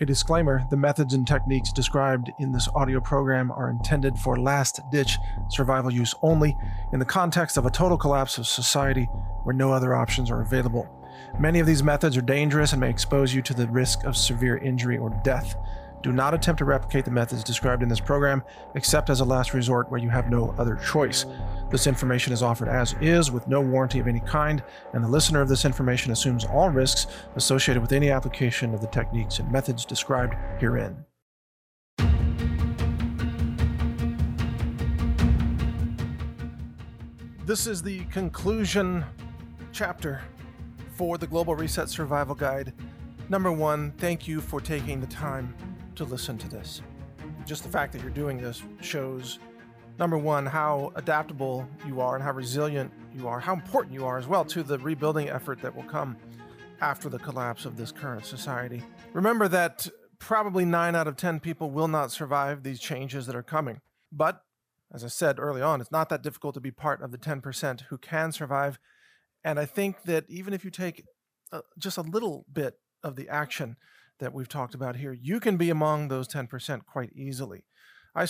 A disclaimer the methods and techniques described in this audio program are intended for last ditch survival use only in the context of a total collapse of society where no other options are available. Many of these methods are dangerous and may expose you to the risk of severe injury or death. Do not attempt to replicate the methods described in this program, except as a last resort where you have no other choice. This information is offered as is, with no warranty of any kind, and the listener of this information assumes all risks associated with any application of the techniques and methods described herein. This is the conclusion chapter for the Global Reset Survival Guide. Number one, thank you for taking the time to listen to this. Just the fact that you're doing this shows, number one, how adaptable you are and how resilient you are, how important you are as well to the rebuilding effort that will come after the collapse of this current society. Remember that probably nine out of 10 people will not survive these changes that are coming. But as I said early on, it's not that difficult to be part of the 10% who can survive. And I think that even if you take uh, just a little bit of the action that we've talked about here, you can be among those 10% quite easily.